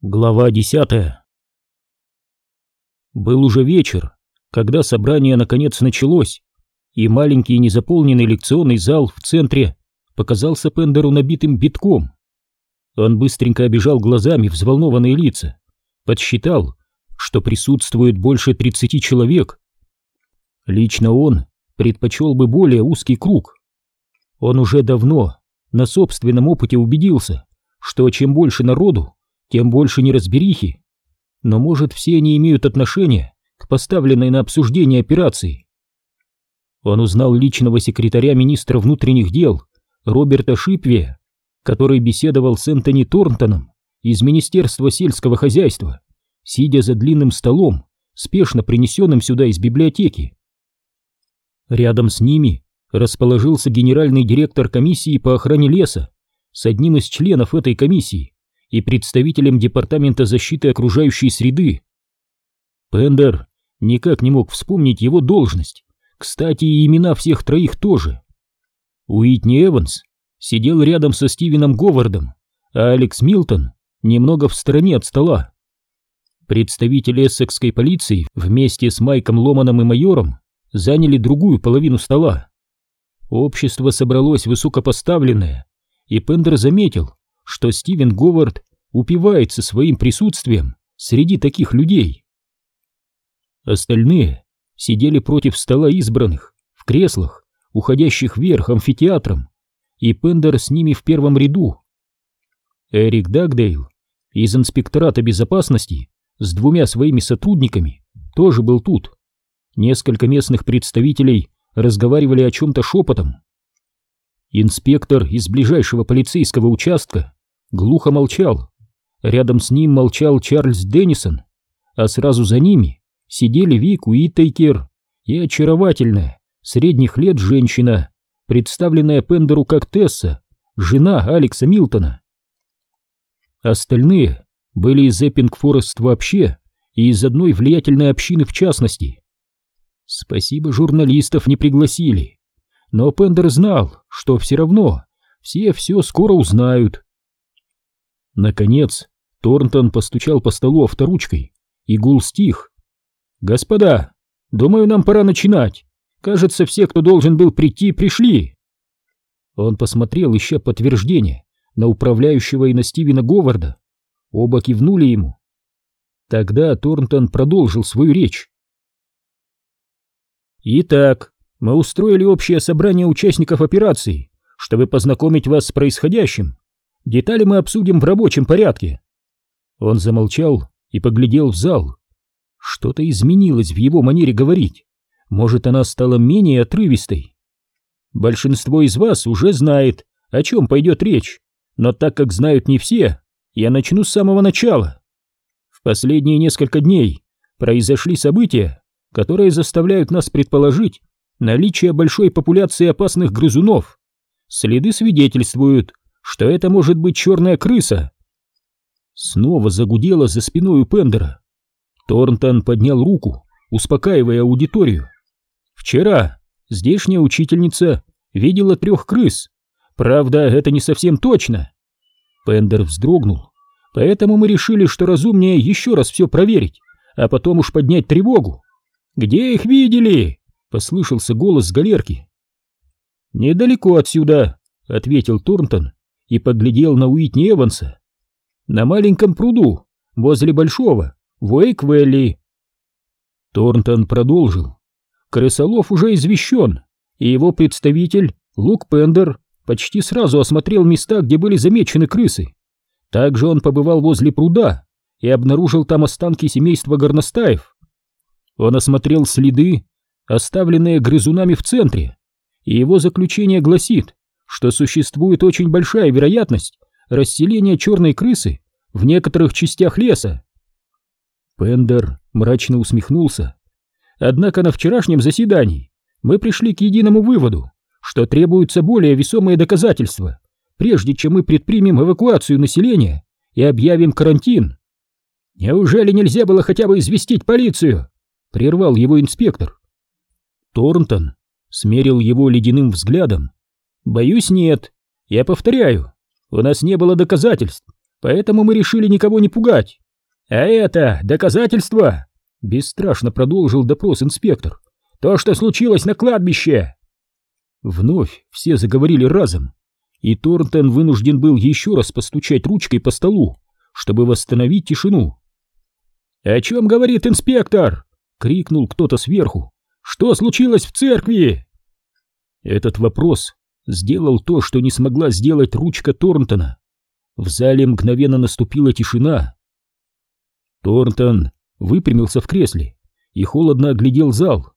Глава десятая Был уже вечер, когда собрание наконец началось, и маленький незаполненный лекционный зал в центре показался Пендеру набитым битком. Он быстренько обижал глазами взволнованные лица, подсчитал, что присутствует больше тридцати человек. Лично он предпочел бы более узкий круг. Он уже давно на собственном опыте убедился, что чем больше народу, тем больше неразберихи. Но, может, все они имеют отношение к поставленной на обсуждение операции. Он узнал личного секретаря министра внутренних дел Роберта Шипве, который беседовал с Энтони Торнтоном из Министерства сельского хозяйства, сидя за длинным столом, спешно принесенным сюда из библиотеки. Рядом с ними расположился генеральный директор комиссии по охране леса с одним из членов этой комиссии, и представителем Департамента защиты окружающей среды. Пендер никак не мог вспомнить его должность, кстати, и имена всех троих тоже. Уитни Эванс сидел рядом со Стивеном Говардом, а Алекс Милтон немного в стороне от стола. Представители эссекской полиции вместе с Майком Ломаном и майором заняли другую половину стола. Общество собралось высокопоставленное, и Пендер заметил, что Стивен Говард упивается своим присутствием среди таких людей. Остальные сидели против стола избранных, в креслах, уходящих вверх амфитеатром, и Пендер с ними в первом ряду. Эрик Дагдейл из инспектората безопасности с двумя своими сотрудниками тоже был тут. Несколько местных представителей разговаривали о чем-то шепотом. Инспектор из ближайшего полицейского участка глухо молчал. Рядом с ним молчал Чарльз Деннисон, а сразу за ними сидели Вик Уиттейкер и очаровательная, средних лет женщина, представленная Пендеру как Тесса, жена Алекса Милтона. Остальные были из Эппинг-Форест вообще и из одной влиятельной общины в частности. Спасибо, журналистов не пригласили, но Пендер знал, что все равно все все скоро узнают. Наконец, Торнтон постучал по столу авторучкой, и гул стих. «Господа, думаю, нам пора начинать. Кажется, все, кто должен был прийти, пришли». Он посмотрел, ища подтверждение, на управляющего и на Стивена Говарда. Оба кивнули ему. Тогда Торнтон продолжил свою речь. «Итак, мы устроили общее собрание участников операции, чтобы познакомить вас с происходящим Детали мы обсудим в рабочем порядке. Он замолчал и поглядел в зал. Что-то изменилось в его манере говорить. Может, она стала менее отрывистой. Большинство из вас уже знает, о чем пойдет речь, но так как знают не все, я начну с самого начала. В последние несколько дней произошли события, которые заставляют нас предположить наличие большой популяции опасных грызунов. Следы свидетельствуют, что это может быть черная крыса. Снова загудело за спиной у Пендера. Торнтон поднял руку, успокаивая аудиторию. Вчера здешняя учительница видела трех крыс. Правда, это не совсем точно. Пендер вздрогнул. Поэтому мы решили, что разумнее еще раз все проверить, а потом уж поднять тревогу. «Где их видели?» — послышался голос с галерки. «Недалеко отсюда», — ответил Торнтон и поглядел на Уитни Эванса. На маленьком пруду, возле большого, в Уэйквелли. Торнтон продолжил. Крысолов уже извещен, и его представитель, Лук Пендер, почти сразу осмотрел места, где были замечены крысы. Также он побывал возле пруда и обнаружил там останки семейства горностаев. Он осмотрел следы, оставленные грызунами в центре, и его заключение гласит, что существует очень большая вероятность расселения черной крысы в некоторых частях леса. Пендер мрачно усмехнулся. Однако на вчерашнем заседании мы пришли к единому выводу, что требуются более весомые доказательства, прежде чем мы предпримем эвакуацию населения и объявим карантин. Неужели нельзя было хотя бы известить полицию? Прервал его инспектор. Торнтон смерил его ледяным взглядом Боюсь, нет. Я повторяю, у нас не было доказательств, поэтому мы решили никого не пугать. А это доказательство, бесстрашно продолжил допрос инспектор. То, что случилось на кладбище. Вновь все заговорили разом, и Торнтон вынужден был еще раз постучать ручкой по столу, чтобы восстановить тишину. «О чем говорит инспектор?» — крикнул кто-то сверху. «Что случилось в церкви?» Этот вопрос сделал то, что не смогла сделать ручка Торнтона. В зале мгновенно наступила тишина. Торнтон выпрямился в кресле и холодно оглядел зал.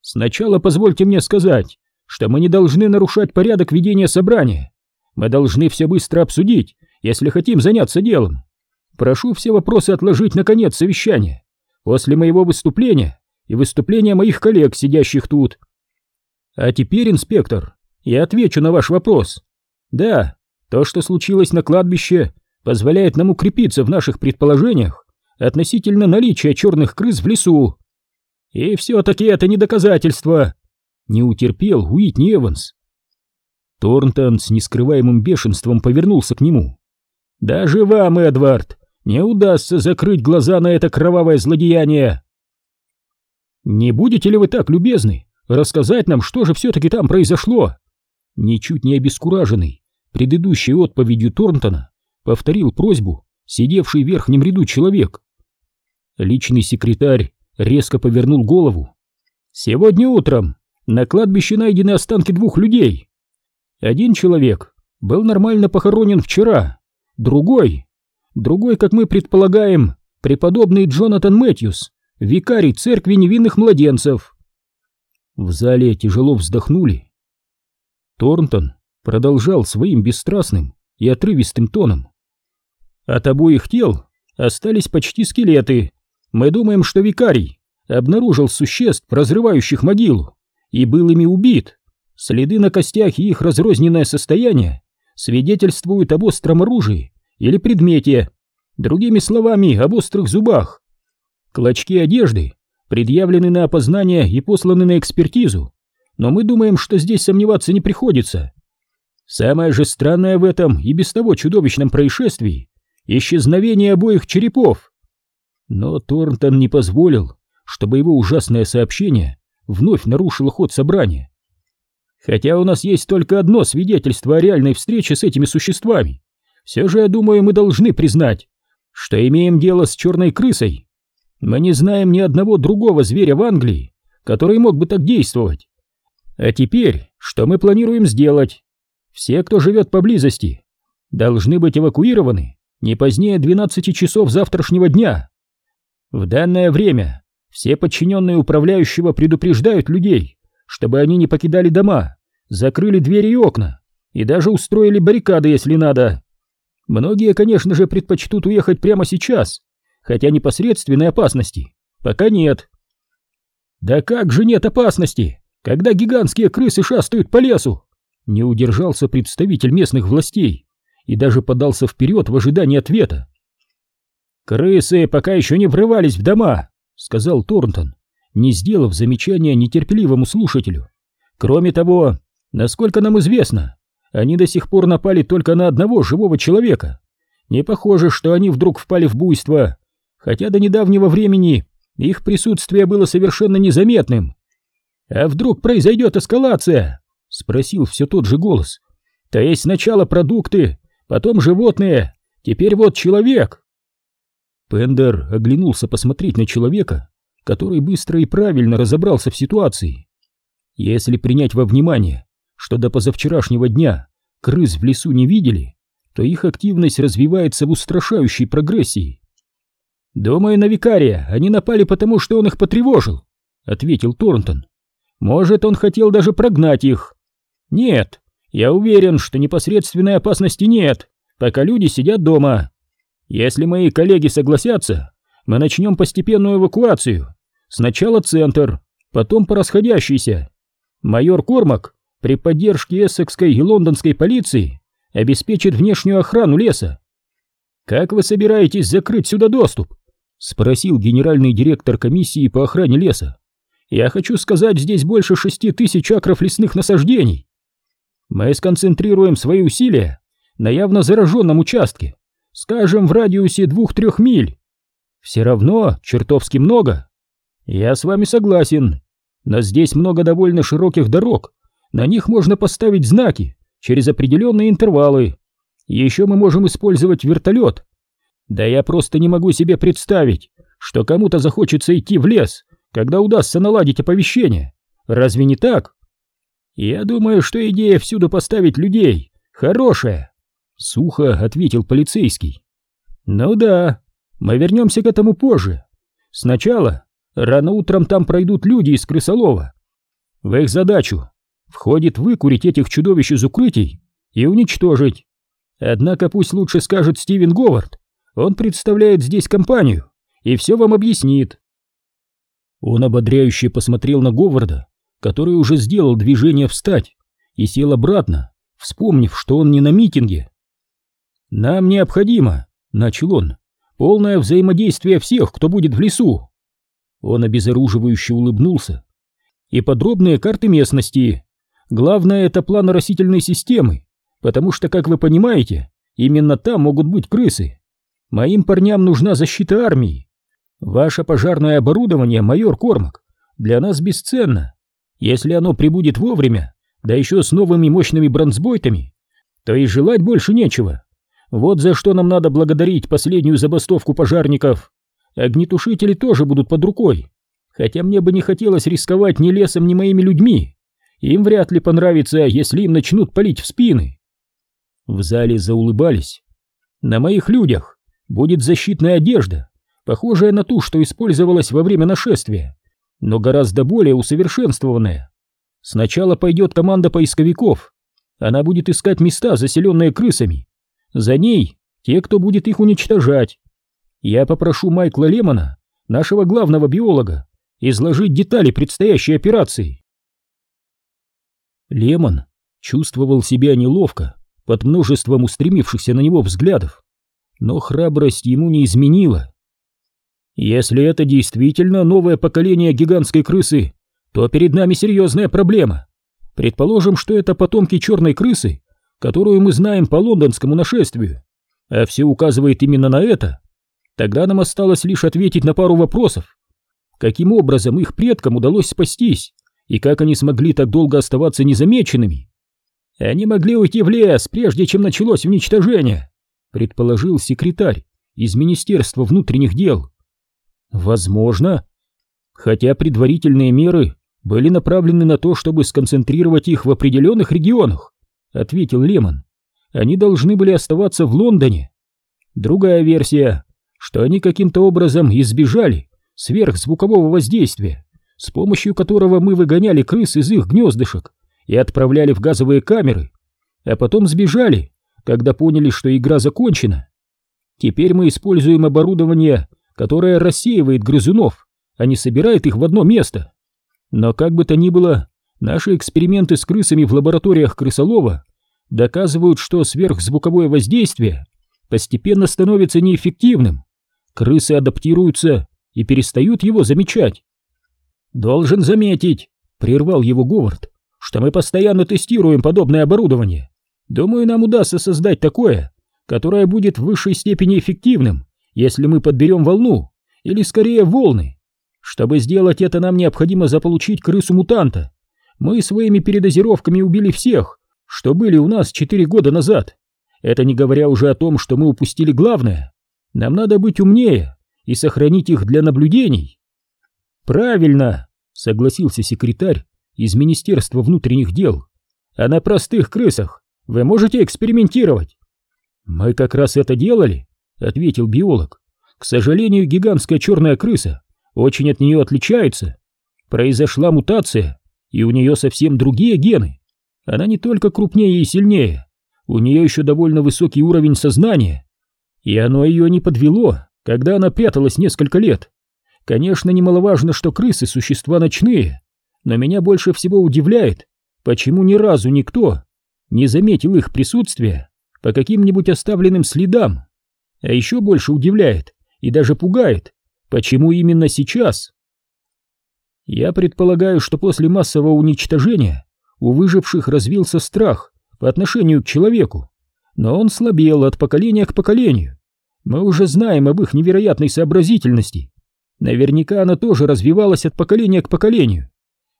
«Сначала позвольте мне сказать, что мы не должны нарушать порядок ведения собрания. Мы должны все быстро обсудить, если хотим заняться делом. Прошу все вопросы отложить на конец совещания, после моего выступления и выступления моих коллег, сидящих тут. А теперь, инспектор, я отвечу на ваш вопрос. Да, то, что случилось на кладбище, позволяет нам укрепиться в наших предположениях относительно наличия черных крыс в лесу. И все-таки это не доказательство. Не утерпел Уитни Эванс. Торнтон с нескрываемым бешенством повернулся к нему. «Даже вам, Эдвард, не удастся закрыть глаза на это кровавое злодеяние!» «Не будете ли вы так любезны рассказать нам, что же все-таки там произошло?» Ничуть не обескураженный предыдущей отповедью Торнтона повторил просьбу сидевший в верхнем ряду человек. Личный секретарь резко повернул голову. «Сегодня утром на кладбище найдены останки двух людей. Один человек был нормально похоронен вчера, другой, другой, как мы предполагаем, преподобный Джонатан Мэтьюс, викарий церкви невинных младенцев». В зале тяжело вздохнули. Торнтон продолжал своим бесстрастным и отрывистым тоном. От обоих тел остались почти скелеты. Мы думаем, что викарий обнаружил существ, разрывающих могилу, и был ими убит. Следы на костях и их разрозненное состояние свидетельствуют об остром оружии или предмете, другими словами, об острых зубах. Клочки одежды предъявлены на опознание и посланы на экспертизу, но мы думаем, что здесь сомневаться не приходится. Самое же странное в этом и без того чудовищном происшествии — исчезновение обоих черепов. Но Торнтон не позволил, чтобы его ужасное сообщение вновь нарушило ход собрания. Хотя у нас есть только одно свидетельство о реальной встрече с этими существами, все же, я думаю, мы должны признать, что имеем дело с черной крысой. Мы не знаем ни одного другого зверя в Англии, который мог бы так действовать. А теперь, что мы планируем сделать? Все, кто живет поблизости, должны быть эвакуированы не позднее 12 часов завтрашнего дня. В данное время все подчиненные управляющего предупреждают людей, чтобы они не покидали дома, закрыли двери и окна и даже устроили баррикады, если надо. Многие, конечно же, предпочтут уехать прямо сейчас, хотя непосредственной опасности пока нет. Да как же нет опасности, когда гигантские крысы шастают по лесу? Не удержался представитель местных властей и даже подался вперед в ожидании ответа. «Крысы пока еще не врывались в дома», — сказал Торнтон, не сделав замечания нетерпеливому слушателю. «Кроме того, насколько нам известно, они до сих пор напали только на одного живого человека. Не похоже, что они вдруг впали в буйство, хотя до недавнего времени их присутствие было совершенно незаметным. А вдруг произойдет эскалация? — спросил все тот же голос. «То есть сначала продукты, потом животные, теперь вот человек!» Пендер оглянулся посмотреть на человека, который быстро и правильно разобрался в ситуации. Если принять во внимание, что до позавчерашнего дня крыс в лесу не видели, то их активность развивается в устрашающей прогрессии. «Думаю, на викария они напали потому, что он их потревожил», — ответил Торнтон. «Может, он хотел даже прогнать их, нет, я уверен, что непосредственной опасности нет, пока люди сидят дома. Если мои коллеги согласятся, мы начнем постепенную эвакуацию. Сначала центр, потом по расходящейся. Майор Кормак при поддержке эссекской и лондонской полиции обеспечит внешнюю охрану леса. Как вы собираетесь закрыть сюда доступ? Спросил генеральный директор комиссии по охране леса. Я хочу сказать, здесь больше шести тысяч акров лесных насаждений. Мы сконцентрируем свои усилия на явно зараженном участке, скажем, в радиусе двух-трех миль. Все равно чертовски много. Я с вами согласен, но здесь много довольно широких дорог, на них можно поставить знаки через определенные интервалы. Еще мы можем использовать вертолет. Да я просто не могу себе представить, что кому-то захочется идти в лес, когда удастся наладить оповещение. Разве не так? Я думаю, что идея всюду поставить людей хорошая, сухо ответил полицейский. Ну да, мы вернемся к этому позже. Сначала рано утром там пройдут люди из крысолова. В их задачу входит выкурить этих чудовищ из укрытий и уничтожить. Однако пусть лучше скажет Стивен Говард, он представляет здесь компанию и все вам объяснит. Он ободряюще посмотрел на Говарда, который уже сделал движение встать и сел обратно, вспомнив, что он не на митинге. «Нам необходимо», — начал он, — «полное взаимодействие всех, кто будет в лесу». Он обезоруживающе улыбнулся. «И подробные карты местности. Главное — это план растительной системы, потому что, как вы понимаете, именно там могут быть крысы. Моим парням нужна защита армии. Ваше пожарное оборудование, майор Кормак, для нас бесценно. Если оно прибудет вовремя, да еще с новыми мощными бронзбойтами, то и желать больше нечего. Вот за что нам надо благодарить последнюю забастовку пожарников. Огнетушители тоже будут под рукой, хотя мне бы не хотелось рисковать ни лесом, ни моими людьми. Им вряд ли понравится, если им начнут палить в спины. В зале заулыбались. На моих людях будет защитная одежда, похожая на ту, что использовалась во время нашествия, но гораздо более усовершенствованная. Сначала пойдет команда поисковиков. Она будет искать места, заселенные крысами. За ней те, кто будет их уничтожать. Я попрошу Майкла Лемона, нашего главного биолога, изложить детали предстоящей операции. Лемон чувствовал себя неловко под множеством устремившихся на него взглядов, но храбрость ему не изменила. Если это действительно новое поколение гигантской крысы, то перед нами серьезная проблема. Предположим, что это потомки черной крысы, которую мы знаем по лондонскому нашествию, а все указывает именно на это. Тогда нам осталось лишь ответить на пару вопросов. Каким образом их предкам удалось спастись, и как они смогли так долго оставаться незамеченными? Они могли уйти в лес, прежде чем началось уничтожение, предположил секретарь из Министерства внутренних дел. Возможно. Хотя предварительные меры были направлены на то, чтобы сконцентрировать их в определенных регионах, ответил Лемон. Они должны были оставаться в Лондоне. Другая версия, что они каким-то образом избежали сверхзвукового воздействия, с помощью которого мы выгоняли крыс из их гнездышек и отправляли в газовые камеры, а потом сбежали, когда поняли, что игра закончена. Теперь мы используем оборудование которая рассеивает грызунов, а не собирает их в одно место. Но как бы то ни было, наши эксперименты с крысами в лабораториях крысолова доказывают, что сверхзвуковое воздействие постепенно становится неэффективным. Крысы адаптируются и перестают его замечать. «Должен заметить», — прервал его Говард, «что мы постоянно тестируем подобное оборудование. Думаю, нам удастся создать такое, которое будет в высшей степени эффективным если мы подберем волну, или скорее волны. Чтобы сделать это, нам необходимо заполучить крысу-мутанта. Мы своими передозировками убили всех, что были у нас четыре года назад. Это не говоря уже о том, что мы упустили главное. Нам надо быть умнее и сохранить их для наблюдений. Правильно, согласился секретарь из Министерства внутренних дел. А на простых крысах вы можете экспериментировать. Мы как раз это делали, ответил биолог. К сожалению, гигантская черная крыса очень от нее отличается. Произошла мутация, и у нее совсем другие гены. Она не только крупнее и сильнее, у нее еще довольно высокий уровень сознания. И оно ее не подвело, когда она пряталась несколько лет. Конечно, немаловажно, что крысы – существа ночные, но меня больше всего удивляет, почему ни разу никто не заметил их присутствия по каким-нибудь оставленным следам. А еще больше удивляет и даже пугает, почему именно сейчас? Я предполагаю, что после массового уничтожения у выживших развился страх по отношению к человеку, но он слабел от поколения к поколению, Мы уже знаем об их невероятной сообразительности. Наверняка она тоже развивалась от поколения к поколению.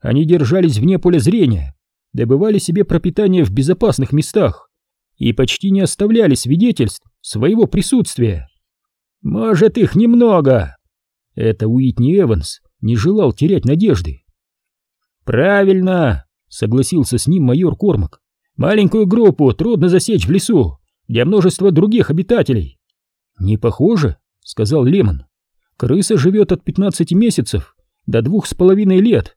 Они держались вне поля зрения, добывали себе пропитание в безопасных местах и почти не оставляли свидетельств своего присутствия. Может, их немного. Это Уитни Эванс не желал терять надежды. Правильно, согласился с ним майор Кормак. Маленькую группу трудно засечь в лесу, где множество других обитателей. Не похоже, сказал Лемон. Крыса живет от 15 месяцев до двух с половиной лет.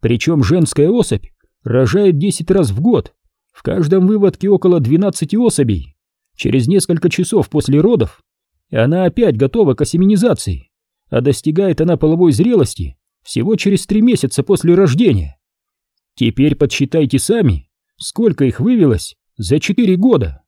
Причем женская особь рожает 10 раз в год. В каждом выводке около 12 особей. Через несколько часов после родов она опять готова к осеменизации, а достигает она половой зрелости всего через 3 месяца после рождения. Теперь подсчитайте сами, сколько их вывелось за 4 года.